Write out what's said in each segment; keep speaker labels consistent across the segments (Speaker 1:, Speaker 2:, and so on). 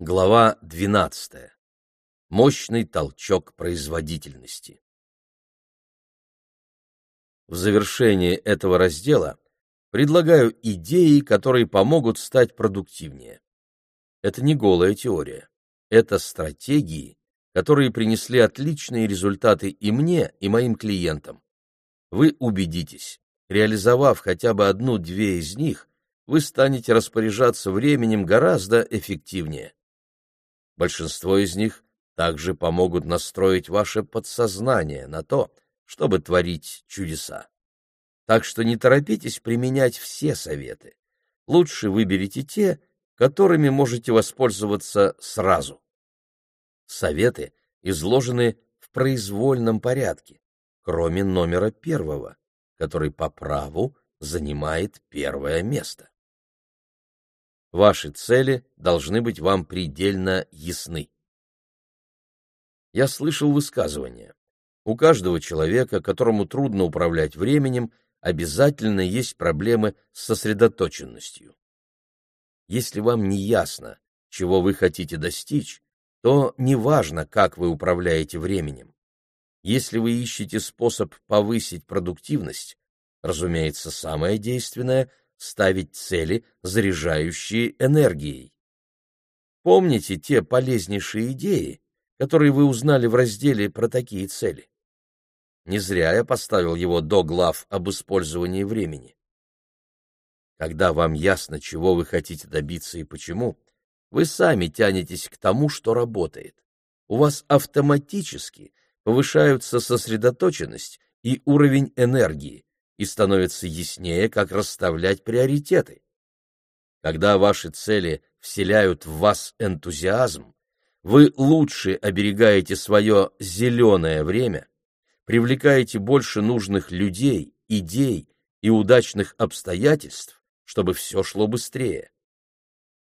Speaker 1: Глава 12. Мощный толчок производительности. В завершение этого раздела предлагаю идеи, которые помогут стать продуктивнее. Это не голая теория. Это стратегии, которые принесли отличные результаты и мне, и моим клиентам. Вы убедитесь, реализовав хотя бы одну-две из них, вы станете распоряжаться временем гораздо эффективнее. Большинство из них также помогут настроить ваше подсознание на то, чтобы творить чудеса. Так что не торопитесь применять все советы. Лучше выберите те, которыми можете воспользоваться сразу. Советы изложены в произвольном порядке, кроме номера первого, который по праву занимает первое место. Ваши цели должны быть вам предельно ясны. Я слышал высказывание. У каждого человека, которому трудно управлять временем, обязательно есть проблемы с сосредоточенностью. Если вам не ясно, чего вы хотите достичь, то неважно, как вы управляете временем. Если вы ищете способ повысить продуктивность, разумеется, самое действенное ставить цели, заряжающие энергией. Помните те полезнейшие идеи, которые вы узнали в разделе про такие цели? Не зря я поставил его до глав об использовании времени. Когда вам ясно, чего вы хотите добиться и почему, вы сами тянетесь к тому, что работает. У вас автоматически повышаются сосредоточенность и уровень энергии, и становится яснее, как расставлять приоритеты. Когда ваши цели вселяют в вас энтузиазм, вы лучше оберегаете свое зеленое время, привлекаете больше нужных людей, идей и удачных обстоятельств, чтобы все шло быстрее.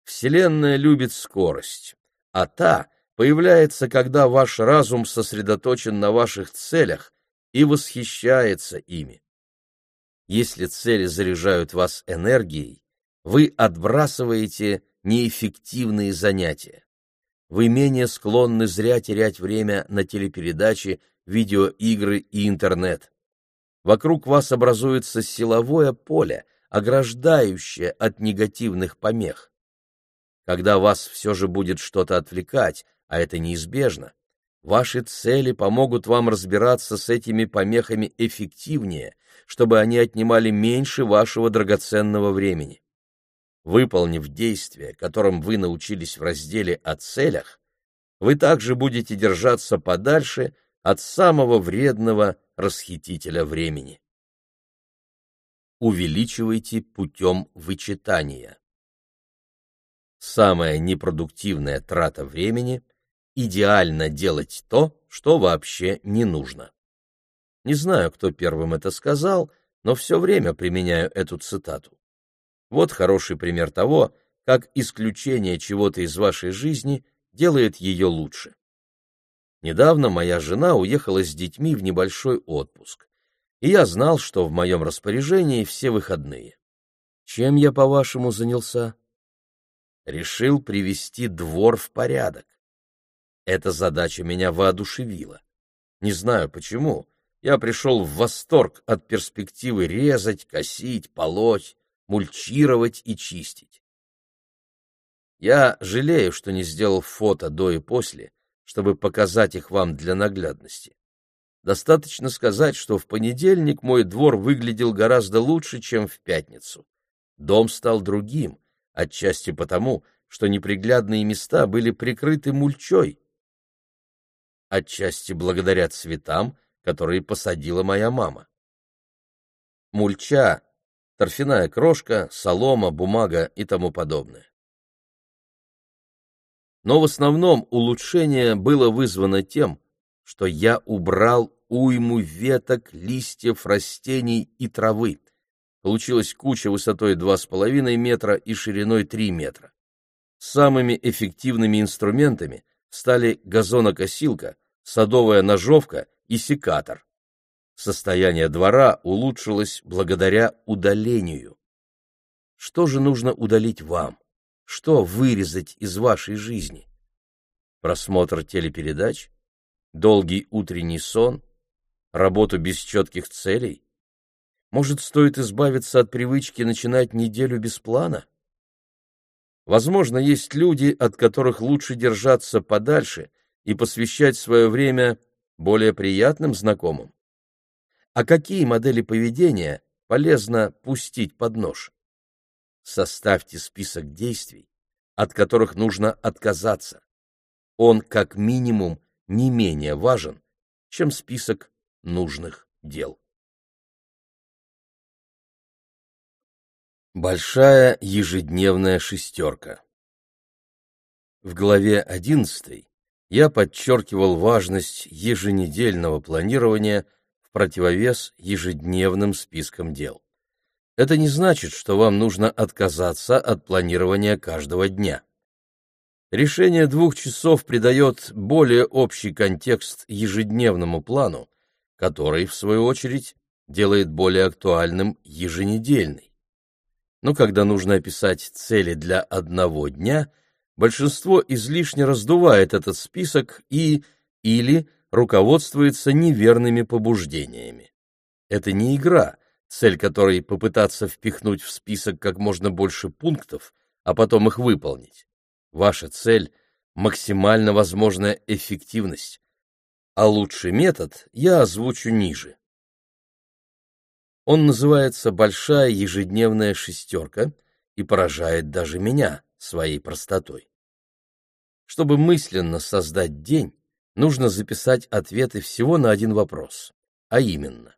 Speaker 1: Вселенная любит скорость, а та появляется, когда ваш разум сосредоточен на ваших целях и восхищается ими. Если цели заряжают вас энергией, вы отбрасываете неэффективные занятия. Вы менее склонны зря терять время на телепередачи, видеоигры и интернет. Вокруг вас образуется силовое поле, ограждающее от негативных помех. Когда вас все же будет что-то отвлекать, а это неизбежно, ваши цели помогут вам разбираться с этими помехами эффективнее чтобы они отнимали меньше вашего драгоценного времени. Выполнив действия, которым вы научились в разделе о целях, вы также будете держаться подальше от самого вредного расхитителя времени. Увеличивайте путем вычитания. Самая непродуктивная трата времени – идеально делать то, что вообще не нужно. Не знаю, кто первым это сказал, но все время применяю эту цитату. Вот хороший пример того, как исключение чего-то из вашей жизни делает ее лучше. Недавно моя жена уехала с детьми в небольшой отпуск, и я знал, что в моем распоряжении все выходные. Чем я, по-вашему, занялся? Решил привести двор в порядок. Эта задача меня воодушевила. Не знаю почему, я пришел в восторг от перспективы резать, косить, полоть, мульчировать и чистить. Я жалею, что не сделал фото до и после, чтобы показать их вам для наглядности. Достаточно сказать, что в понедельник мой двор выглядел гораздо лучше, чем в пятницу. Дом стал другим, отчасти потому, что неприглядные места были прикрыты мульчой, отчасти благодаря цветам, которые посадила моя мама. Мульча, торфяная крошка, солома, бумага и тому подобное. Но в основном улучшение было вызвано тем, что я убрал уйму веток, листьев, растений и травы. Получилась куча высотой 2,5 метра и шириной 3 метра. Самыми эффективными инструментами стали газонокосилка, садовая ножовка и секатор. Состояние двора улучшилось благодаря удалению. Что же нужно удалить вам? что вырезать из вашей жизни? Просмотр телепередач? Долгий утренний сон? Работу без четких целей? Может, стоит избавиться от привычки начинать неделю без плана? Возможно, есть люди, от которых лучше держаться подальше и посвящать свое время более приятным знакомым. А какие модели поведения полезно пустить под нож? Составьте список действий, от которых нужно отказаться. Он, как минимум, не менее важен, чем список нужных дел. Большая ежедневная шестерка В главе 11 я подчеркивал важность еженедельного планирования в противовес ежедневным спискам дел. Это не значит, что вам нужно отказаться от планирования каждого дня. Решение двух часов придает более общий контекст ежедневному плану, который, в свою очередь, делает более актуальным еженедельный. Но когда нужно описать цели для одного дня, большинство излишне раздувает этот список и или руководствуется неверными побуждениями. Это не игра, цель которой попытаться впихнуть в список как можно больше пунктов, а потом их выполнить. Ваша цель — максимально возможная эффективность, а лучший метод я озвучу ниже. Он называется «Большая ежедневная шестерка» и поражает даже меня своей простотой. Чтобы мысленно создать день, нужно записать ответы всего на один вопрос, а именно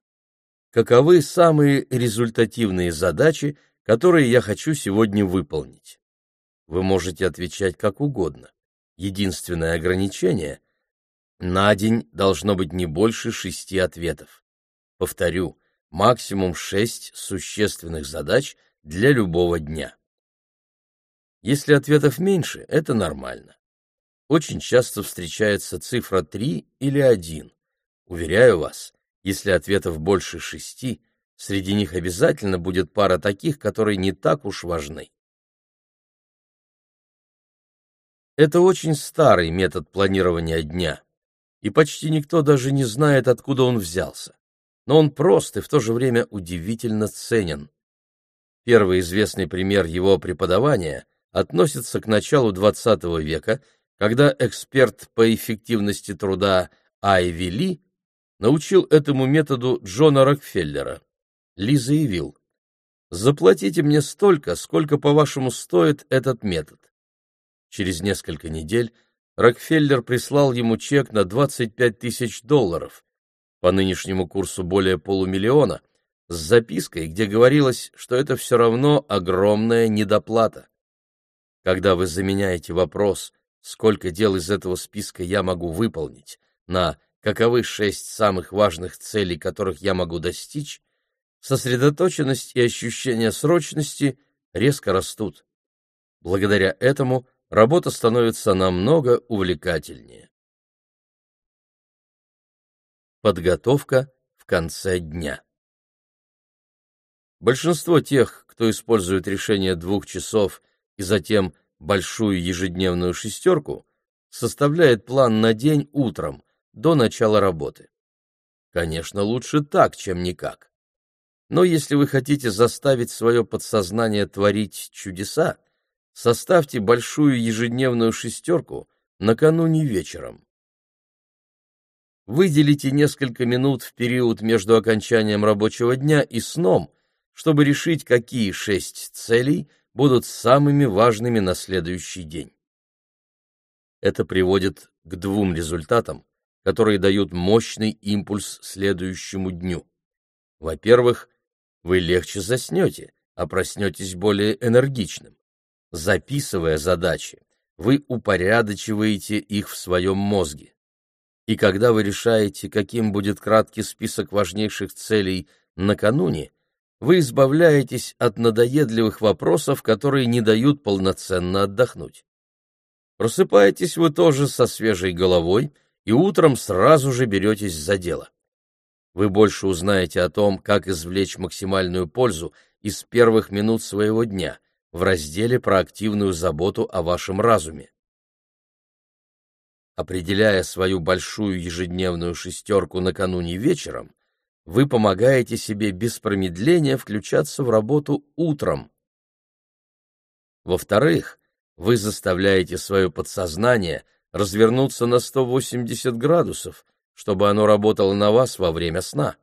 Speaker 1: каковы самые результативные задачи, которые я хочу сегодня выполнить. Вы можете отвечать как угодно. Единственное ограничение — на день должно быть не больше шести ответов. Повторю, максимум шесть существенных задач для любого дня. Если ответов меньше, это нормально. Очень часто встречается цифра 3 или 1. Уверяю вас, если ответов больше шести, среди них обязательно будет пара таких, которые не так уж важны. Это очень старый метод планирования дня, и почти никто даже не знает, откуда он взялся. Но он прост и в то же время удивительно ценен. Первый известный пример его преподавания относится к началу XX века, когда эксперт по эффективности труда Айви Ли научил этому методу Джона Рокфеллера. Ли заявил, «Заплатите мне столько, сколько, по-вашему, стоит этот метод». Через несколько недель Рокфеллер прислал ему чек на 25 тысяч долларов, по нынешнему курсу более полумиллиона, с запиской, где говорилось, что это все равно огромная недоплата. Когда вы заменяете вопрос «Сколько дел из этого списка я могу выполнить?» на каковы шесть самых важных целей, которых я могу достичь, сосредоточенность и ощущение срочности резко растут. Благодаря этому работа становится намного увлекательнее. Подготовка в конце дня Большинство тех, кто использует решение двух часов и затем большую ежедневную шестерку, составляет план на день утром, до начала работы. Конечно, лучше так, чем никак. Но если вы хотите заставить свое подсознание творить чудеса, составьте большую ежедневную шестерку накануне вечером. Выделите несколько минут в период между окончанием рабочего дня и сном, чтобы решить, какие шесть целей будут самыми важными на следующий день. Это приводит к двум результатам, которые дают мощный импульс следующему дню. Во-первых, вы легче заснете, а проснетесь более энергичным. Записывая задачи, вы упорядочиваете их в своем мозге. И когда вы решаете, каким будет краткий список важнейших целей накануне, вы избавляетесь от надоедливых вопросов, которые не дают полноценно отдохнуть. Просыпаетесь вы тоже со свежей головой – и утром сразу же беретесь за дело. Вы больше узнаете о том, как извлечь максимальную пользу из первых минут своего дня, в разделе про активную заботу о вашем разуме. Определяя свою большую ежедневную шестерку накануне вечером, вы помогаете себе без промедления включаться в работу утром. Во-вторых, вы заставляете свое подсознание развернуться на 180 градусов, чтобы оно работало на вас во время сна.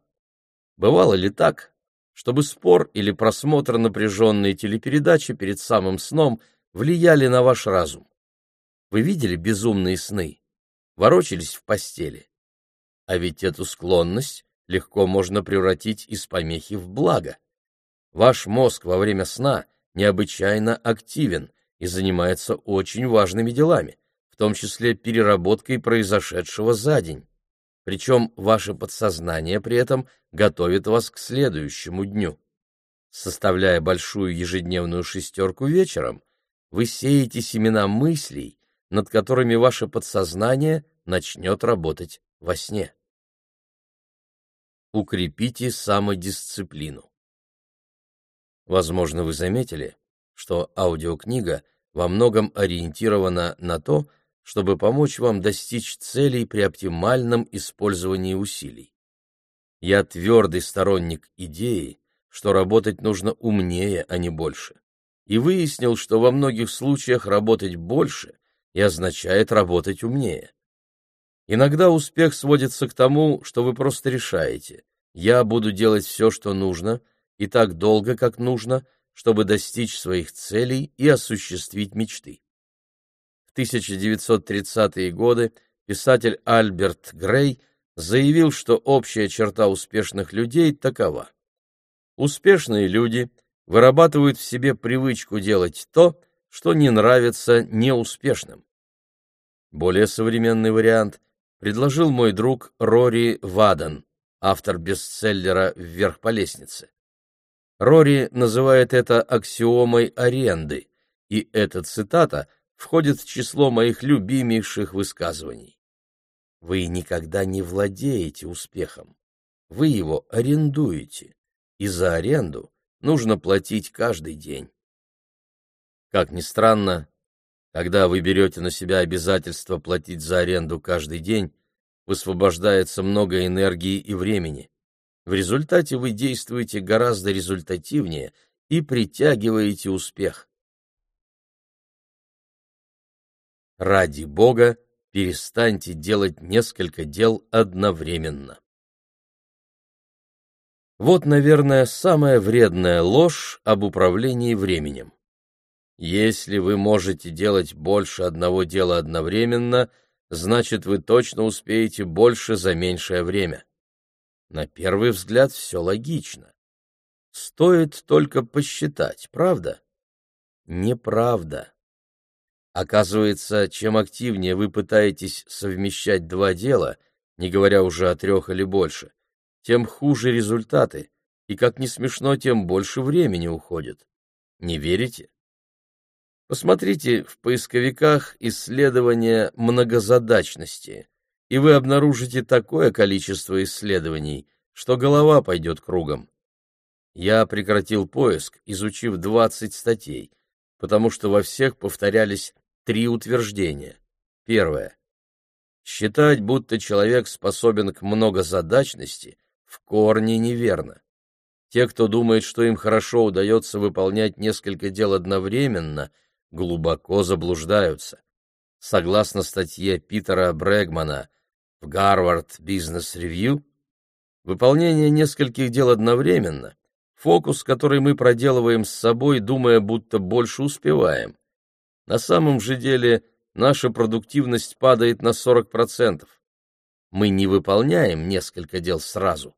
Speaker 1: Бывало ли так, чтобы спор или просмотр напряженной телепередачи перед самым сном влияли на ваш разум? Вы видели безумные сны? Ворочались в постели? А ведь эту склонность легко можно превратить из помехи в благо. Ваш мозг во время сна необычайно активен и занимается очень важными делами, в том числе переработкой произошедшего за день. Причем ваше подсознание при этом готовит вас к следующему дню. Составляя большую ежедневную шестерку вечером, вы сеете семена мыслей, над которыми ваше подсознание начнет работать во сне. Укрепите самодисциплину. Возможно, вы заметили, что аудиокнига во многом ориентирована на то, чтобы помочь вам достичь целей при оптимальном использовании усилий. Я твердый сторонник идеи, что работать нужно умнее, а не больше, и выяснил, что во многих случаях работать больше и означает работать умнее. Иногда успех сводится к тому, что вы просто решаете «я буду делать все, что нужно, и так долго, как нужно, чтобы достичь своих целей и осуществить мечты». В 1930-е годы писатель Альберт Грей заявил, что общая черта успешных людей такова. Успешные люди вырабатывают в себе привычку делать то, что не нравится неуспешным. Более современный вариант предложил мой друг Рори Ваден, автор бестселлера «Вверх по лестнице». Рори называет это аксиомой аренды, и эта цитата входит в число моих любимейших высказываний. Вы никогда не владеете успехом, вы его арендуете, и за аренду нужно платить каждый день. Как ни странно, когда вы берете на себя обязательство платить за аренду каждый день, высвобождается много энергии и времени. В результате вы действуете гораздо результативнее и притягиваете успех. Ради Бога, перестаньте делать несколько дел одновременно. Вот, наверное, самая вредная ложь об управлении временем. Если вы можете делать больше одного дела одновременно, значит, вы точно успеете больше за меньшее время. На первый взгляд все логично. Стоит только посчитать, правда? Неправда. Оказывается, чем активнее вы пытаетесь совмещать два дела, не говоря уже о трех или больше, тем хуже результаты, и, как ни смешно, тем больше времени уходит. Не верите? Посмотрите в поисковиках исследования многозадачности, и вы обнаружите такое количество исследований, что голова пойдет кругом. Я прекратил поиск, изучив 20 статей, потому что во всех повторялись три утверждения. Первое. Считать, будто человек способен к многозадачности, в корне неверно. Те, кто думает, что им хорошо удается выполнять несколько дел одновременно, глубоко заблуждаются. Согласно статье Питера Брэгмана в Harvard Business Review, выполнение нескольких дел одновременно — фокус, который мы проделываем с собой, думая, будто больше успеваем. На самом же деле наша продуктивность падает на 40%. Мы не выполняем несколько дел сразу,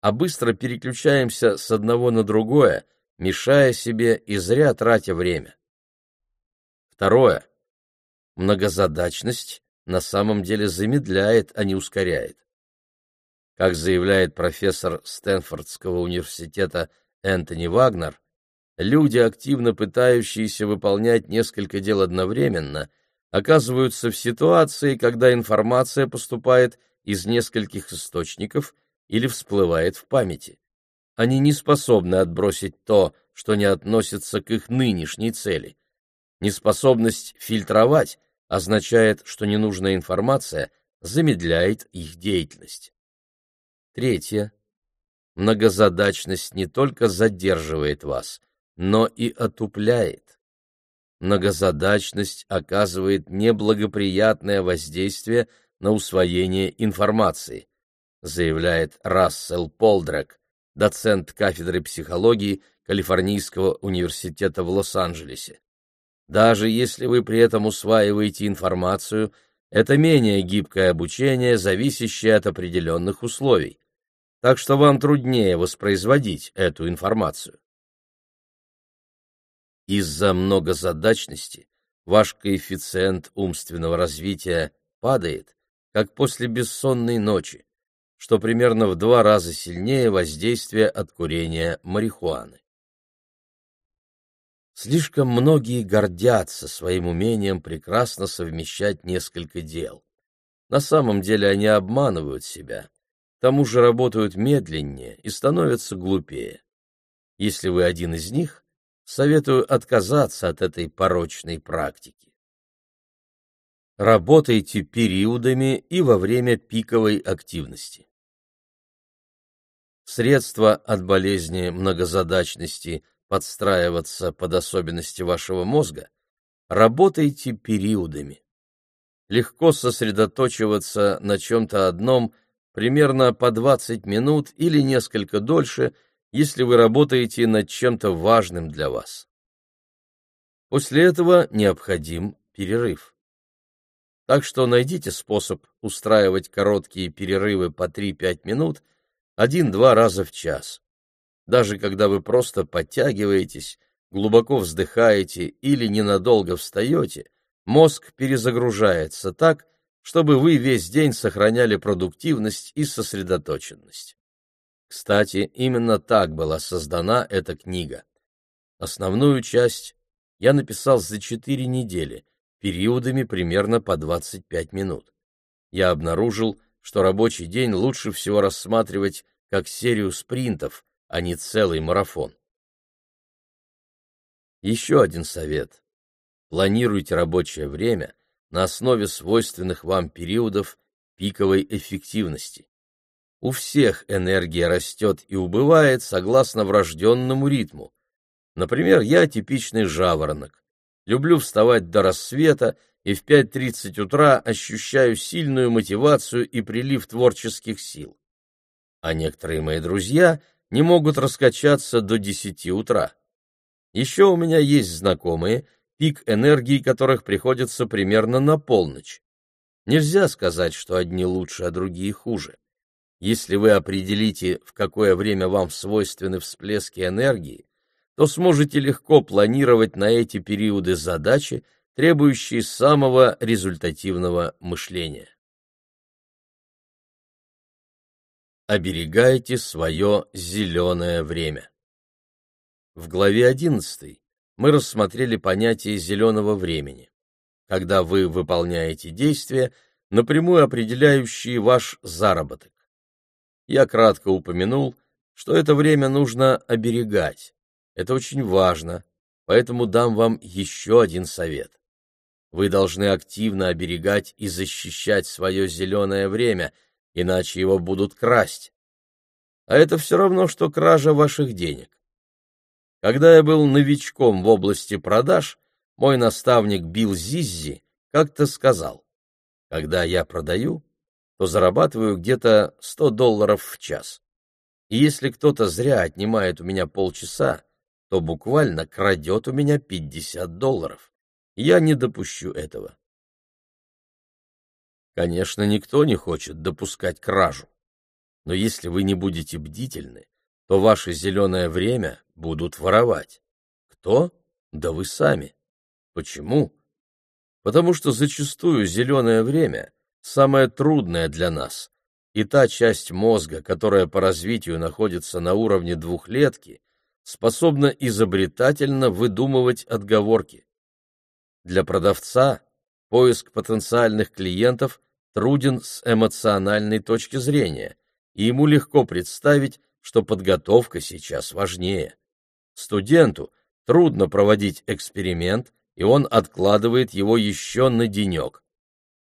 Speaker 1: а быстро переключаемся с одного на другое, мешая себе и зря тратя время. Второе. Многозадачность на самом деле замедляет, а не ускоряет. Как заявляет профессор Стэнфордского университета Энтони Вагнер, люди, активно пытающиеся выполнять несколько дел одновременно, оказываются в ситуации, когда информация поступает из нескольких источников или всплывает в памяти. Они не способны отбросить то, что не относится к их нынешней цели. Неспособность фильтровать означает, что ненужная информация замедляет их деятельность. Третье. Многозадачность не только задерживает вас, но и отупляет. Многозадачность оказывает неблагоприятное воздействие на усвоение информации, заявляет Рассел Полдрак, доцент кафедры психологии Калифорнийского университета в Лос-Анджелесе. Даже если вы при этом усваиваете информацию, это менее гибкое обучение, зависящее от определенных условий. Так что вам труднее воспроизводить эту информацию. Из-за многозадачности ваш коэффициент умственного развития падает, как после бессонной ночи, что примерно в два раза сильнее воздействия от курения марихуаны. Слишком многие гордятся своим умением прекрасно совмещать несколько дел. На самом деле они обманывают себя, к тому же работают медленнее и становятся глупее. Если вы один из них, советую отказаться от этой порочной практики. Работайте периодами и во время пиковой активности. Средства от болезни многозадачности подстраиваться под особенности вашего мозга, работайте периодами. Легко сосредоточиваться на чем-то одном примерно по 20 минут или несколько дольше – если вы работаете над чем-то важным для вас. После этого необходим перерыв. Так что найдите способ устраивать короткие перерывы по 3-5 минут один-два раза в час. Даже когда вы просто подтягиваетесь, глубоко вздыхаете или ненадолго встаете, мозг перезагружается так, чтобы вы весь день сохраняли продуктивность и сосредоточенность. Кстати, именно так была создана эта книга. Основную часть я написал за четыре недели, периодами примерно по 25 минут. Я обнаружил, что рабочий день лучше всего рассматривать как серию спринтов, а не целый марафон. Еще один совет. Планируйте рабочее время на основе свойственных вам периодов пиковой эффективности. У всех энергия растет и убывает согласно врожденному ритму. Например, я типичный жаворонок. Люблю вставать до рассвета и в 5.30 утра ощущаю сильную мотивацию и прилив творческих сил. А некоторые мои друзья не могут раскачаться до 10 утра. Еще у меня есть знакомые, пик энергии которых приходится примерно на полночь. Нельзя сказать, что одни лучше, а другие хуже. Если вы определите, в какое время вам свойственны всплески энергии, то сможете легко планировать на эти периоды задачи, требующие самого результативного мышления. Оберегайте свое зеленое время. В главе 11 мы рассмотрели понятие зеленого времени, когда вы выполняете действия, напрямую определяющие ваш заработок я кратко упомянул, что это время нужно оберегать. Это очень важно, поэтому дам вам еще один совет. Вы должны активно оберегать и защищать свое зеленое время, иначе его будут красть. А это все равно, что кража ваших денег. Когда я был новичком в области продаж, мой наставник Билл Зиззи как-то сказал, «Когда я продаю, то зарабатываю где-то 100 долларов в час. И если кто-то зря отнимает у меня полчаса, то буквально крадет у меня 50 долларов. Я не допущу этого. Конечно, никто не хочет допускать кражу. Но если вы не будете бдительны, то ваше зеленое время будут воровать. Кто? Да вы сами. Почему? Потому что зачастую зеленое время самое трудное для нас, и та часть мозга, которая по развитию находится на уровне двухлетки, способна изобретательно выдумывать отговорки. Для продавца поиск потенциальных клиентов труден с эмоциональной точки зрения, и ему легко представить, что подготовка сейчас важнее. Студенту трудно проводить эксперимент, и он откладывает его еще на денек.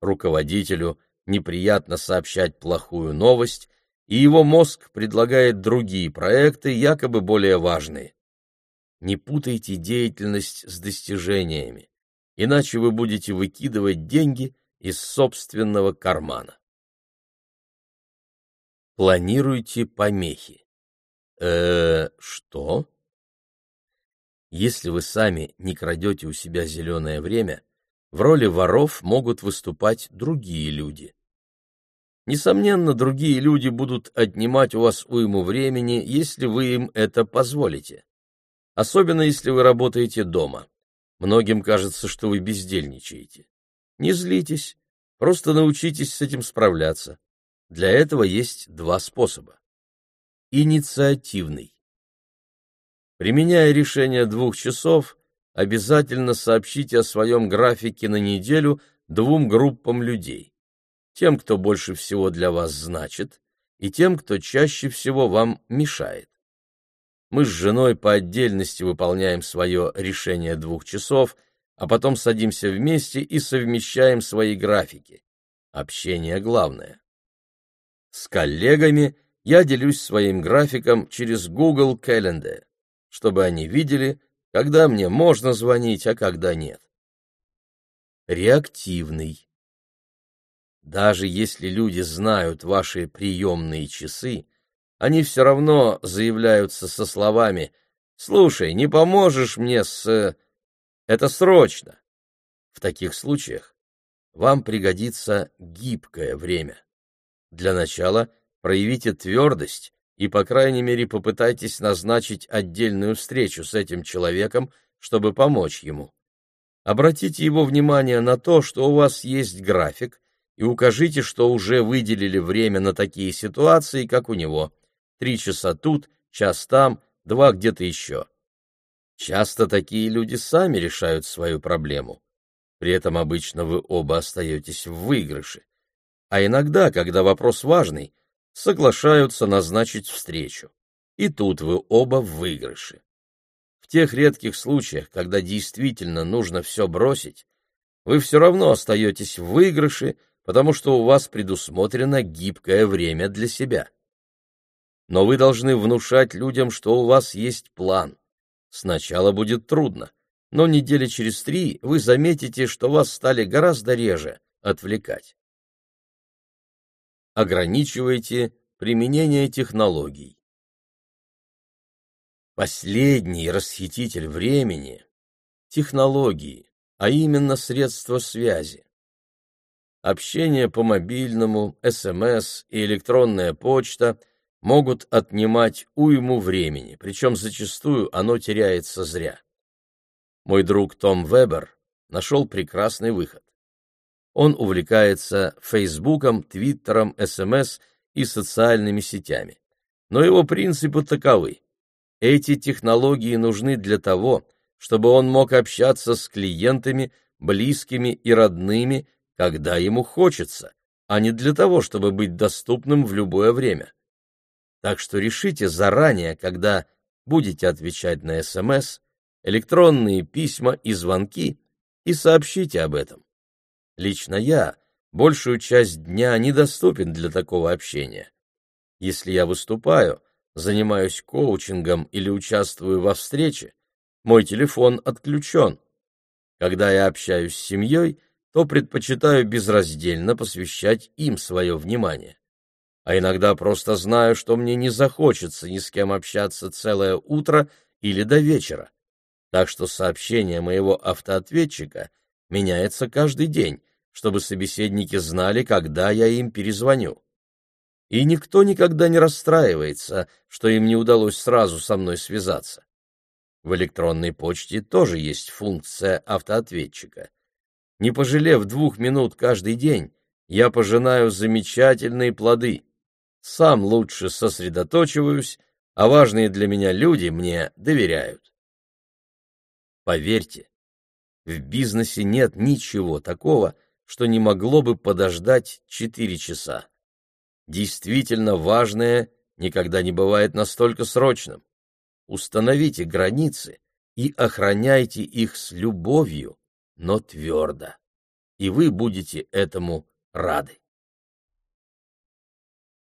Speaker 1: Руководителю неприятно сообщать плохую новость, и его мозг предлагает другие проекты, якобы более важные. Не путайте деятельность с достижениями, иначе вы будете выкидывать деньги из собственного кармана. Планируйте помехи. Э, что? Если вы сами не крадете у себя зеленое время, в роли воров могут выступать другие люди. Несомненно, другие люди будут отнимать у вас уйму времени, если вы им это позволите. Особенно, если вы работаете дома. Многим кажется, что вы бездельничаете. Не злитесь, просто научитесь с этим справляться. Для этого есть два способа. Инициативный. Применяя решение двух часов, обязательно сообщите о своем графике на неделю двум группам людей тем, кто больше всего для вас значит, и тем, кто чаще всего вам мешает. Мы с женой по отдельности выполняем свое решение двух часов, а потом садимся вместе и совмещаем свои графики. Общение главное. С коллегами я делюсь своим графиком через Google Calendar, чтобы они видели, когда мне можно звонить, а когда нет. Реактивный. Даже если люди знают ваши приемные часы, они все равно заявляются со словами «Слушай, не поможешь мне с... Это срочно!» В таких случаях вам пригодится гибкое время. Для начала проявите твердость и, по крайней мере, попытайтесь назначить отдельную встречу с этим человеком, чтобы помочь ему. Обратите его внимание на то, что у вас есть график, и укажите, что уже выделили время на такие ситуации, как у него. Три часа тут, час там, два где-то еще. Часто такие люди сами решают свою проблему. При этом обычно вы оба остаетесь в выигрыше. А иногда, когда вопрос важный, соглашаются назначить встречу. И тут вы оба в выигрыше. В тех редких случаях, когда действительно нужно все бросить, вы все равно остаетесь в выигрыше, потому что у вас предусмотрено гибкое время для себя. Но вы должны внушать людям, что у вас есть план. Сначала будет трудно, но недели через три вы заметите, что вас стали гораздо реже отвлекать. Ограничивайте применение технологий. Последний расхититель времени – технологии, а именно средства связи. Общение по мобильному, СМС и электронная почта могут отнимать уйму времени, причем зачастую оно теряется зря. Мой друг Том Вебер нашел прекрасный выход. Он увлекается Фейсбуком, Твиттером, СМС и социальными сетями. Но его принципы таковы. Эти технологии нужны для того, чтобы он мог общаться с клиентами, близкими и родными когда ему хочется, а не для того, чтобы быть доступным в любое время. Так что решите заранее, когда будете отвечать на СМС, электронные письма и звонки, и сообщите об этом. Лично я большую часть дня недоступен для такого общения. Если я выступаю, занимаюсь коучингом или участвую во встрече, мой телефон отключен. Когда я общаюсь с семьей, то предпочитаю безраздельно посвящать им свое внимание. А иногда просто знаю, что мне не захочется ни с кем общаться целое утро или до вечера. Так что сообщение моего автоответчика меняется каждый день, чтобы собеседники знали, когда я им перезвоню. И никто никогда не расстраивается, что им не удалось сразу со мной связаться. В электронной почте тоже есть функция автоответчика. Не пожалев двух минут каждый день, я пожинаю замечательные плоды. Сам лучше сосредоточиваюсь, а важные для меня люди мне доверяют. Поверьте, в бизнесе нет ничего такого, что не могло бы подождать четыре часа. Действительно важное никогда не бывает настолько срочным. установите границы и охраняйте их с любовью, но твердо, и вы будете этому рады.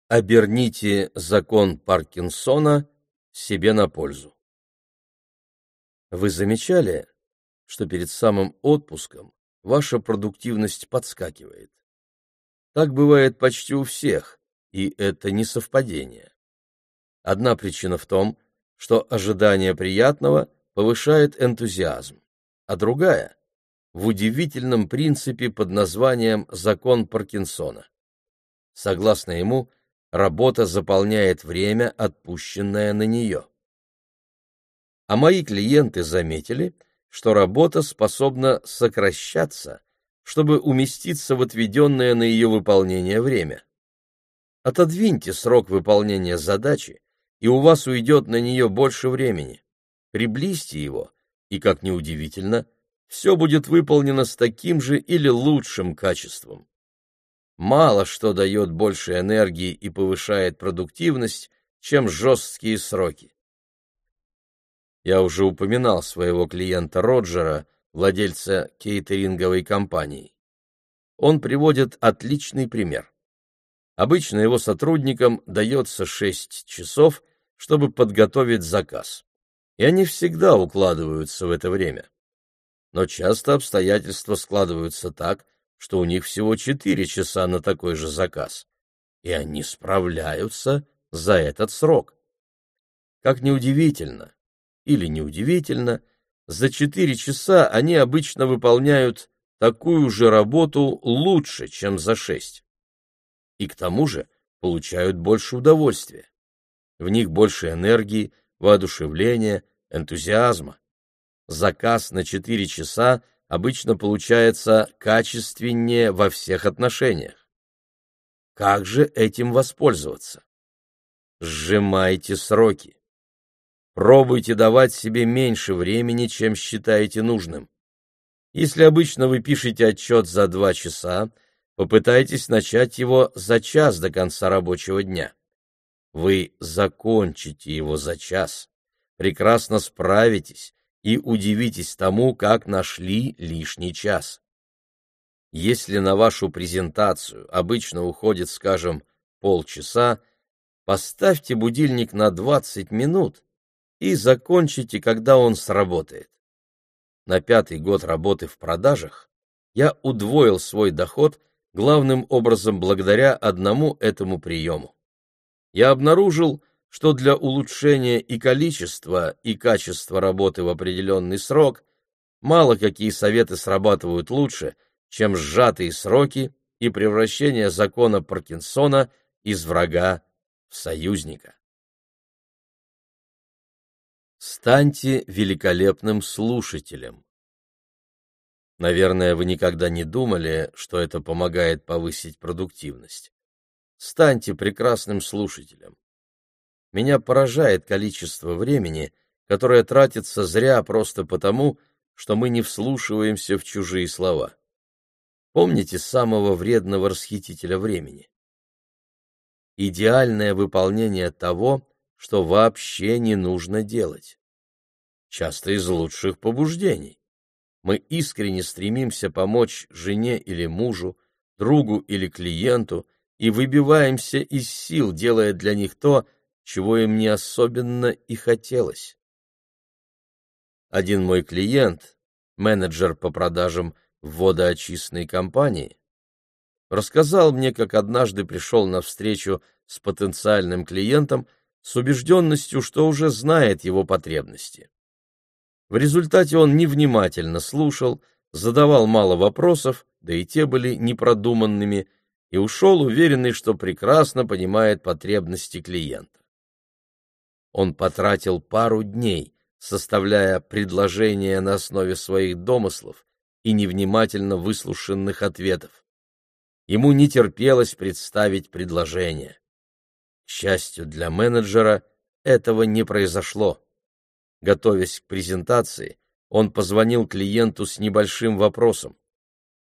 Speaker 1: Оберните закон Паркинсона себе на пользу. Вы замечали, что перед самым отпуском ваша продуктивность подскакивает? Так бывает почти у всех, и это не совпадение. Одна причина в том, что ожидание приятного повышает энтузиазм, а другая — в удивительном принципе под названием «закон Паркинсона». Согласно ему, работа заполняет время, отпущенное на нее. А мои клиенты заметили, что работа способна сокращаться, чтобы уместиться в отведенное на ее выполнение время. Отодвиньте срок выполнения задачи, и у вас уйдет на нее больше времени. Приблизьте его, и, как ни удивительно, все будет выполнено с таким же или лучшим качеством. Мало что дает больше энергии и повышает продуктивность, чем жесткие сроки. Я уже упоминал своего клиента Роджера, владельца кейтеринговой компании. Он приводит отличный пример. Обычно его сотрудникам дается 6 часов, чтобы подготовить заказ. И они всегда укладываются в это время. Но часто обстоятельства складываются так, что у них всего 4 часа на такой же заказ. И они справляются за этот срок. Как неудивительно, или неудивительно, за 4 часа они обычно выполняют такую же работу лучше, чем за 6 и к тому же получают больше удовольствия. В них больше энергии, воодушевления, энтузиазма. Заказ на 4 часа обычно получается качественнее во всех отношениях. Как же этим воспользоваться? Сжимайте сроки. Пробуйте давать себе меньше времени, чем считаете нужным. Если обычно вы пишете отчет за два часа, Попытайтесь начать его за час до конца рабочего дня. Вы закончите его за час, прекрасно справитесь и удивитесь тому, как нашли лишний час. Если на вашу презентацию обычно уходит, скажем, полчаса, поставьте будильник на 20 минут и закончите, когда он сработает. На пятый год работы в продажах я удвоил свой доход – главным образом благодаря одному этому приему. Я обнаружил, что для улучшения и количества, и качества работы в определенный срок мало какие советы срабатывают лучше, чем сжатые сроки и превращение закона Паркинсона из врага в союзника. Станьте великолепным слушателем. Наверное, вы никогда не думали, что это помогает повысить продуктивность. Станьте прекрасным слушателем. Меня поражает количество времени, которое тратится зря просто потому, что мы не вслушиваемся в чужие слова. Помните самого вредного расхитителя времени? Идеальное выполнение того, что вообще не нужно делать. Часто из лучших побуждений мы искренне стремимся помочь жене или мужу, другу или клиенту и выбиваемся из сил, делая для них то, чего им не особенно и хотелось. Один мой клиент, менеджер по продажам водоочистной компании, рассказал мне, как однажды пришел на встречу с потенциальным клиентом с убежденностью, что уже знает его потребности. В результате он невнимательно слушал, задавал мало вопросов, да и те были непродуманными, и ушел уверенный, что прекрасно понимает потребности клиента. Он потратил пару дней, составляя предложения на основе своих домыслов и невнимательно выслушанных ответов. Ему не терпелось представить предложение. К счастью для менеджера, этого не произошло. Готовясь к презентации, он позвонил клиенту с небольшим вопросом.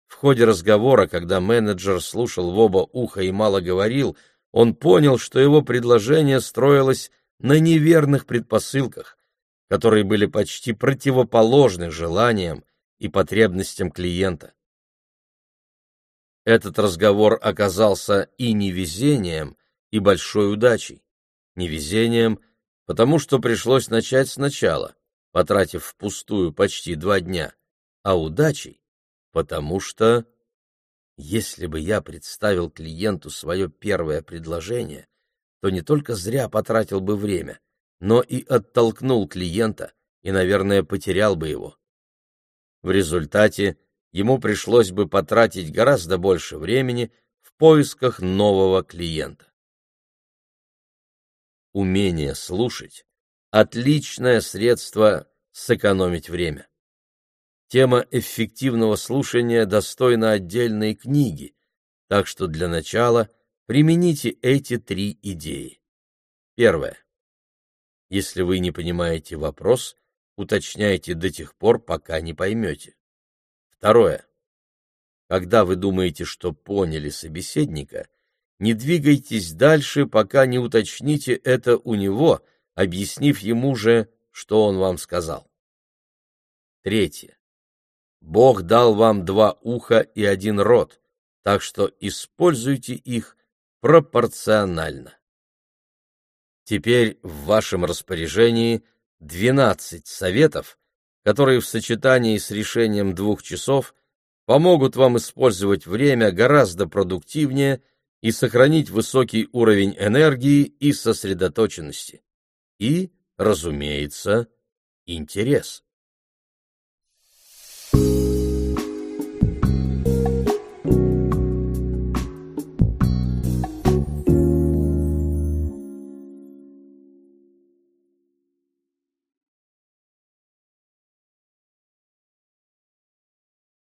Speaker 1: В ходе разговора, когда менеджер слушал в оба уха и мало говорил, он понял, что его предложение строилось на неверных предпосылках, которые были почти противоположны желаниям и потребностям клиента. Этот разговор оказался и невезением, и большой удачей. Невезением, потому что пришлось начать сначала, потратив впустую почти два дня, а удачей, потому что если бы я представил клиенту свое первое предложение, то не только зря потратил бы время, но и оттолкнул клиента и, наверное, потерял бы его. В результате ему пришлось бы потратить гораздо больше времени в поисках нового клиента. Умение слушать – отличное средство сэкономить время. Тема эффективного слушания достойна отдельной книги, так что для начала примените эти три идеи. Первое. Если вы не понимаете вопрос, уточняйте до тех пор, пока не поймете. Второе. Когда вы думаете, что поняли собеседника, не двигайтесь дальше, пока не уточните это у него, объяснив ему же, что он вам сказал. Третье. Бог дал вам два уха и один рот, так что используйте их пропорционально. Теперь в вашем распоряжении 12 советов, которые в сочетании с решением двух часов помогут вам использовать время гораздо продуктивнее и сохранить высокий уровень энергии и сосредоточенности. И, разумеется, интерес.